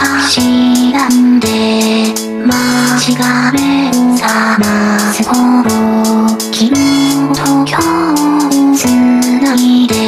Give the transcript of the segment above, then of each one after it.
差しなんで間違えんまずほぼ君と今日つないで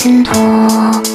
尽头。